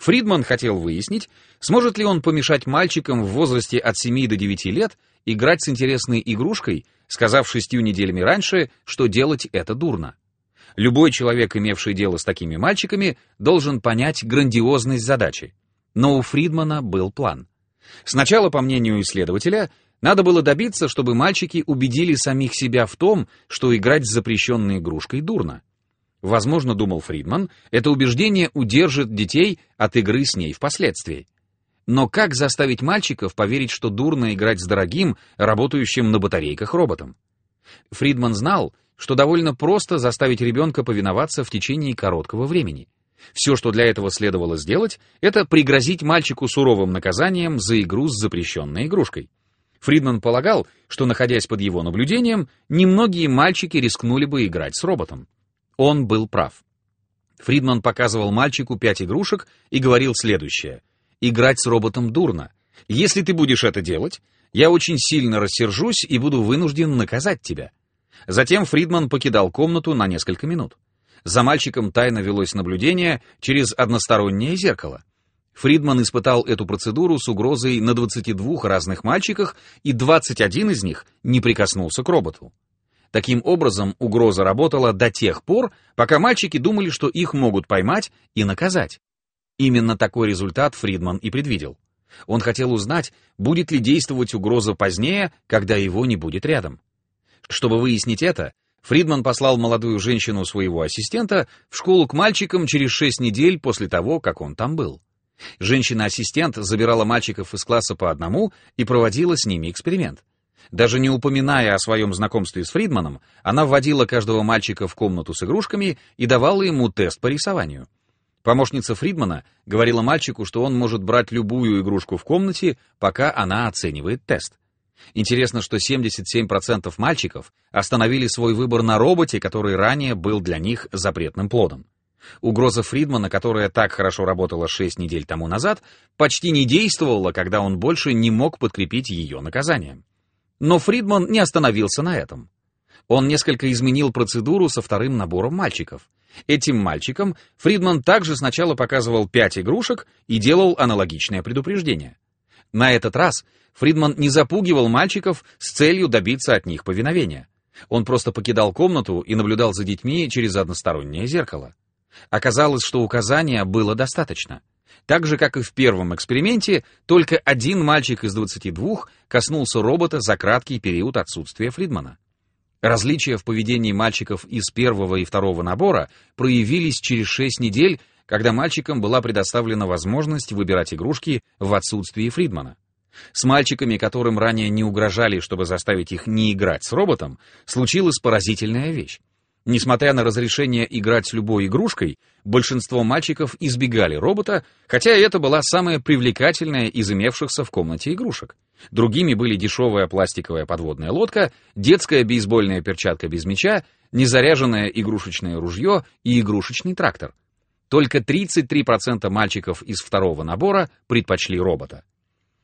Фридман хотел выяснить, сможет ли он помешать мальчикам в возрасте от 7 до 9 лет играть с интересной игрушкой, сказав шестью неделями раньше, что делать это дурно. Любой человек, имевший дело с такими мальчиками, должен понять грандиозность задачи. Но у Фридмана был план. Сначала, по мнению исследователя, надо было добиться, чтобы мальчики убедили самих себя в том, что играть с запрещенной игрушкой дурно. Возможно, думал Фридман, это убеждение удержит детей от игры с ней впоследствии. Но как заставить мальчиков поверить, что дурно играть с дорогим, работающим на батарейках роботом? Фридман знал, что довольно просто заставить ребенка повиноваться в течение короткого времени. Все, что для этого следовало сделать, это пригрозить мальчику суровым наказанием за игру с запрещенной игрушкой. Фридман полагал, что, находясь под его наблюдением, немногие мальчики рискнули бы играть с роботом. Он был прав. Фридман показывал мальчику пять игрушек и говорил следующее. «Играть с роботом дурно. Если ты будешь это делать, я очень сильно рассержусь и буду вынужден наказать тебя». Затем Фридман покидал комнату на несколько минут. За мальчиком тайно велось наблюдение через одностороннее зеркало. Фридман испытал эту процедуру с угрозой на 22 разных мальчиках, и 21 из них не прикоснулся к роботу. Таким образом, угроза работала до тех пор, пока мальчики думали, что их могут поймать и наказать. Именно такой результат Фридман и предвидел. Он хотел узнать, будет ли действовать угроза позднее, когда его не будет рядом. Чтобы выяснить это, Фридман послал молодую женщину своего ассистента в школу к мальчикам через шесть недель после того, как он там был. Женщина-ассистент забирала мальчиков из класса по одному и проводила с ними эксперимент. Даже не упоминая о своем знакомстве с Фридманом, она вводила каждого мальчика в комнату с игрушками и давала ему тест по рисованию. Помощница Фридмана говорила мальчику, что он может брать любую игрушку в комнате, пока она оценивает тест. Интересно, что 77% мальчиков остановили свой выбор на роботе, который ранее был для них запретным плодом. Угроза Фридмана, которая так хорошо работала 6 недель тому назад, почти не действовала, когда он больше не мог подкрепить ее наказанием. Но Фридман не остановился на этом. Он несколько изменил процедуру со вторым набором мальчиков. Этим мальчикам Фридман также сначала показывал пять игрушек и делал аналогичное предупреждение. На этот раз Фридман не запугивал мальчиков с целью добиться от них повиновения. Он просто покидал комнату и наблюдал за детьми через одностороннее зеркало. Оказалось, что указания было достаточно. Так же, как и в первом эксперименте, только один мальчик из 22 коснулся робота за краткий период отсутствия Фридмана. Различия в поведении мальчиков из первого и второго набора проявились через 6 недель, когда мальчикам была предоставлена возможность выбирать игрушки в отсутствии Фридмана. С мальчиками, которым ранее не угрожали, чтобы заставить их не играть с роботом, случилась поразительная вещь. Несмотря на разрешение играть с любой игрушкой, большинство мальчиков избегали робота, хотя это была самая привлекательная из имевшихся в комнате игрушек. Другими были дешевая пластиковая подводная лодка, детская бейсбольная перчатка без мяча, незаряженное игрушечное ружье и игрушечный трактор. Только 33% мальчиков из второго набора предпочли робота.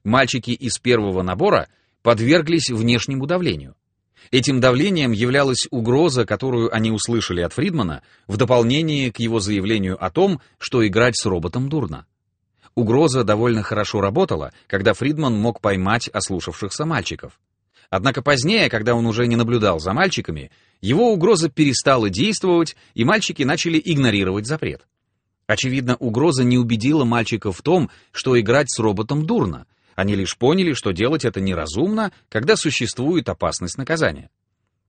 Мальчики из первого набора подверглись внешнему давлению. Этим давлением являлась угроза, которую они услышали от Фридмана, в дополнение к его заявлению о том, что играть с роботом дурно. Угроза довольно хорошо работала, когда Фридман мог поймать ослушавшихся мальчиков. Однако позднее, когда он уже не наблюдал за мальчиками, его угроза перестала действовать, и мальчики начали игнорировать запрет. Очевидно, угроза не убедила мальчиков в том, что играть с роботом дурно, они лишь поняли, что делать это неразумно, когда существует опасность наказания.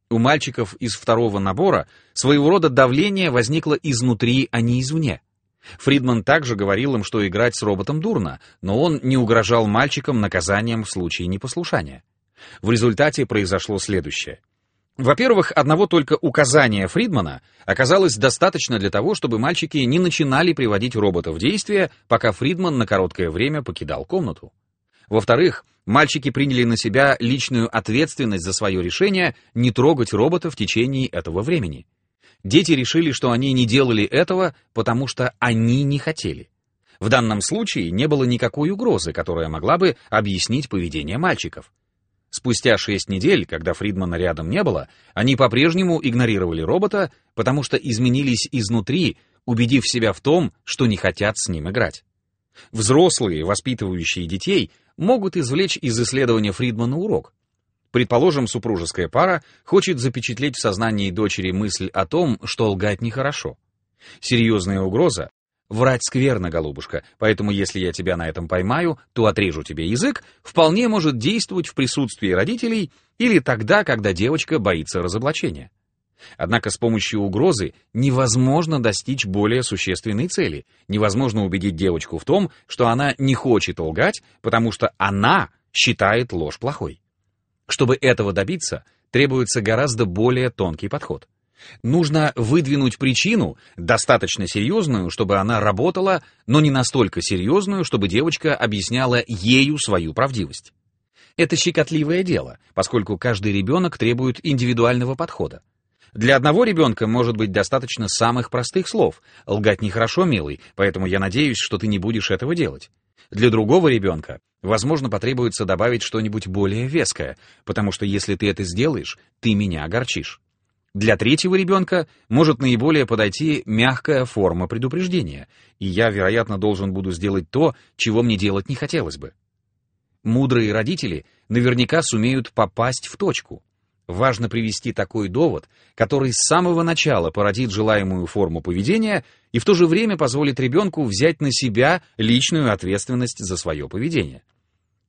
У мальчиков из второго набора своего рода давление возникло изнутри, а не извне. Фридман также говорил им, что играть с роботом дурно, но он не угрожал мальчикам наказанием в случае непослушания. В результате произошло следующее. Во-первых, одного только указания Фридмана оказалось достаточно для того, чтобы мальчики не начинали приводить робота в действие, пока Фридман на короткое время покидал комнату. Во-вторых, мальчики приняли на себя личную ответственность за свое решение не трогать робота в течение этого времени. Дети решили, что они не делали этого, потому что они не хотели. В данном случае не было никакой угрозы, которая могла бы объяснить поведение мальчиков. Спустя шесть недель, когда Фридмана рядом не было, они по-прежнему игнорировали робота, потому что изменились изнутри, убедив себя в том, что не хотят с ним играть. Взрослые, воспитывающие детей, могут извлечь из исследования Фридмана урок. Предположим, супружеская пара хочет запечатлеть в сознании дочери мысль о том, что лгать нехорошо. Серьезная угроза Врать скверно, голубушка, поэтому если я тебя на этом поймаю, то отрежу тебе язык, вполне может действовать в присутствии родителей или тогда, когда девочка боится разоблачения. Однако с помощью угрозы невозможно достичь более существенной цели. Невозможно убедить девочку в том, что она не хочет лгать, потому что она считает ложь плохой. Чтобы этого добиться, требуется гораздо более тонкий подход. Нужно выдвинуть причину, достаточно серьезную, чтобы она работала, но не настолько серьезную, чтобы девочка объясняла ею свою правдивость. Это щекотливое дело, поскольку каждый ребенок требует индивидуального подхода. Для одного ребенка может быть достаточно самых простых слов. «Лгать нехорошо, милый, поэтому я надеюсь, что ты не будешь этого делать». Для другого ребенка, возможно, потребуется добавить что-нибудь более веское, потому что если ты это сделаешь, ты меня огорчишь. Для третьего ребенка может наиболее подойти мягкая форма предупреждения, и я, вероятно, должен буду сделать то, чего мне делать не хотелось бы. Мудрые родители наверняка сумеют попасть в точку. Важно привести такой довод, который с самого начала породит желаемую форму поведения и в то же время позволит ребенку взять на себя личную ответственность за свое поведение.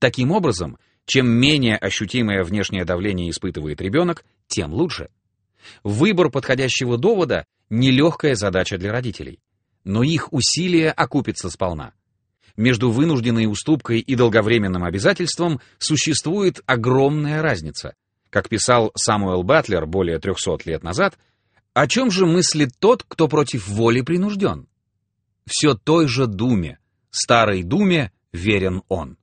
Таким образом, чем менее ощутимое внешнее давление испытывает ребенок, тем лучше. Выбор подходящего довода — нелегкая задача для родителей. Но их усилия окупятся сполна. Между вынужденной уступкой и долговременным обязательством существует огромная разница. Как писал Самуэл Батлер более 300 лет назад, о чем же мыслит тот, кто против воли принужден? Все той же думе, старой думе верен он.